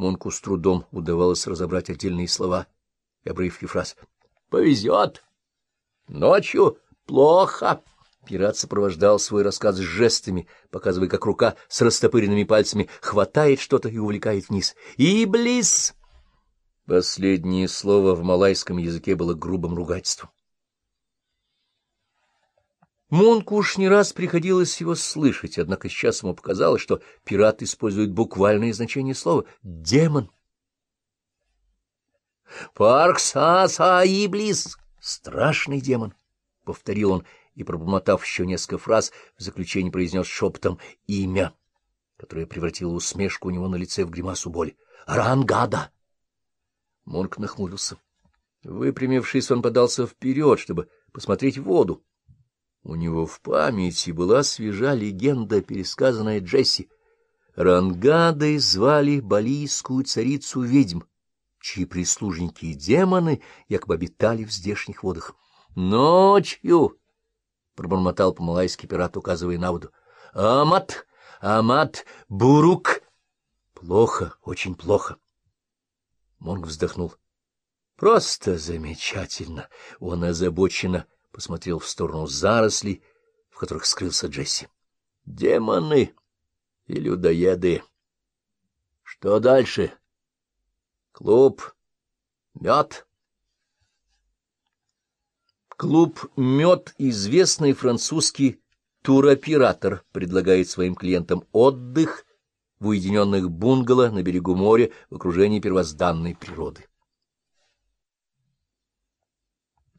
Монку с трудом удавалось разобрать отдельные слова и обрывки фраз. — Повезет. Ночью плохо. Пират сопровождал свой рассказ жестами, показывая, как рука с растопыренными пальцами хватает что-то и увлекает вниз. «Иблис!» Последнее слово в малайском языке было грубым ругательством. Монку уж не раз приходилось его слышать, однако сейчас ему показалось, что пират использует буквальное значение слова «демон». «Паркса-са-иблис» — страшный демон, — повторил он и, пробормотав еще несколько фраз, в заключение произнес шепотом имя, которое превратило усмешку у него на лице в гримасу боли. «Рангада!» Монк нахмурился. Выпрямившись, он подался вперед, чтобы посмотреть в воду. У него в памяти была свежа легенда, пересказанная Джесси. Рангадой звали балийскую царицу ведьм, чьи прислужники и демоны якобы обитали в здешних водах. «Ночью!» — пробормотал по-малайски пират, указывая на воду. «Амат! Амат! Бурук!» «Плохо, очень плохо!» Монг вздохнул. «Просто замечательно!» Он озабоченно посмотрел в сторону зарослей, в которых скрылся Джесси. «Демоны и людоеды! Что дальше? Клуб? Мед?» Клуб «Мед» — известный французский туроператор, предлагает своим клиентам отдых в уединенных бунгало на берегу моря в окружении первозданной природы.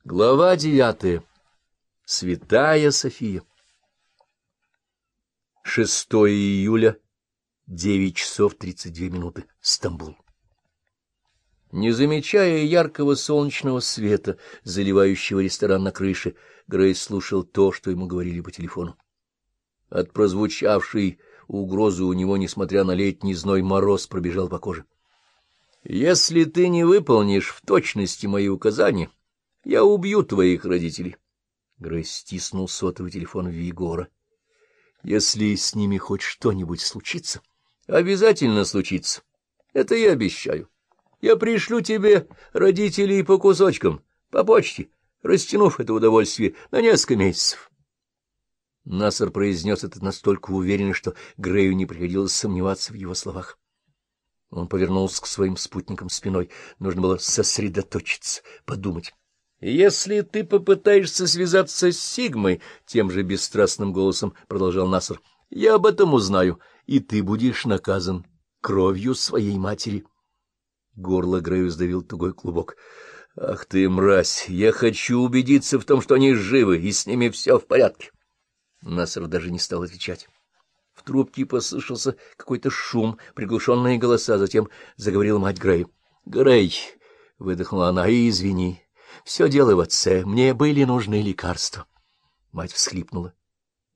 Глава девятая. Святая София. 6 июля, 9 часов 32 минуты. Стамбул. Не замечая яркого солнечного света, заливающего ресторан на крыше, Грей слушал то, что ему говорили по телефону. От прозвучавшей угрозы у него, несмотря на летний зной, мороз пробежал по коже. — Если ты не выполнишь в точности мои указания, я убью твоих родителей. Грей стиснул сотовый телефон Вигора. — Если с ними хоть что-нибудь случится... — Обязательно случится. Это я обещаю. Я пришлю тебе родителей по кусочкам, по почте, растянув это удовольствие на несколько месяцев. Насар произнес это настолько уверенно, что Грею не приходилось сомневаться в его словах. Он повернулся к своим спутникам спиной. Нужно было сосредоточиться, подумать. «Если ты попытаешься связаться с Сигмой, — тем же бесстрастным голосом продолжал Насар, — я об этом узнаю, и ты будешь наказан кровью своей матери». Горло Грею сдавил тугой клубок. «Ах ты, мразь! Я хочу убедиться в том, что они живы, и с ними все в порядке!» Насар даже не стал отвечать. В трубке послышался какой-то шум, приглушенные голоса, затем заговорила мать Грею. «Грей!» — выдохнула она. «И извини, все дело в отце. Мне были нужны лекарства. Мать всхлипнула.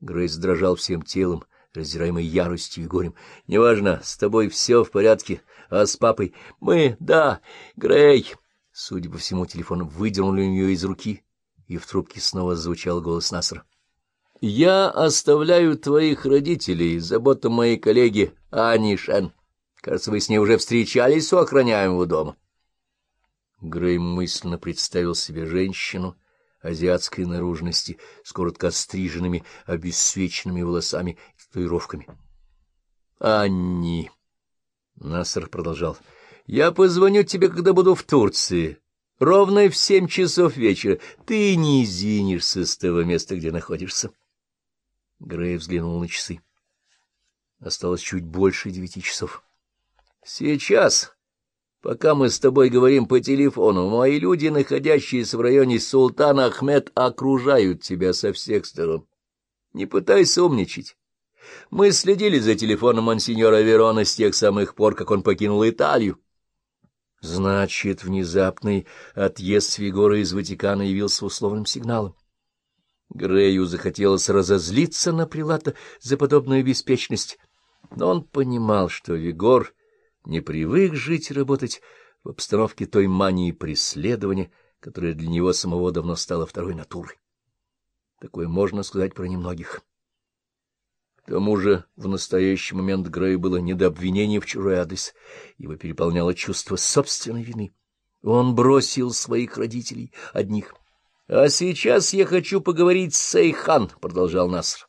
Грейс дрожал всем телом, раздираемый яростью и горем. — Неважно, с тобой все в порядке, а с папой... Мы... Да, Грей... Судя по всему, телефон выдернули у нее из руки, и в трубке снова звучал голос Насра. — Я оставляю твоих родителей, заботу моей коллеги Ани Шен. Кажется, вы с ней уже встречались у охраняемого дома. — Грей мысленно представил себе женщину азиатской наружности с коротко стриженными, обесцвеченными волосами и татуировками. — Анни! — Насар продолжал. — Я позвоню тебе, когда буду в Турции. Ровно в семь часов вечера. Ты не извинишься с того места, где находишься. Грей взглянул на часы. Осталось чуть больше девяти часов. — Сейчас... Пока мы с тобой говорим по телефону, мои люди, находящиеся в районе Султана Ахмед, окружают тебя со всех сторон. Не пытайся умничать. Мы следили за телефоном монсеньора Верона с тех самых пор, как он покинул Италию. Значит, внезапный отъезд Фигора из Ватикана явился условным сигналом. Грею захотелось разозлиться на Прилата за подобную беспечность, но он понимал, что Вигор не привык жить и работать в обстановке той мании преследования, которая для него самого давно стала второй натурой. Такое можно сказать про немногих. К тому же в настоящий момент Грею было не до обвинения в чужой адрес. Его переполняло чувство собственной вины. Он бросил своих родителей одних. — А сейчас я хочу поговорить с Сейхан, — продолжал Наср.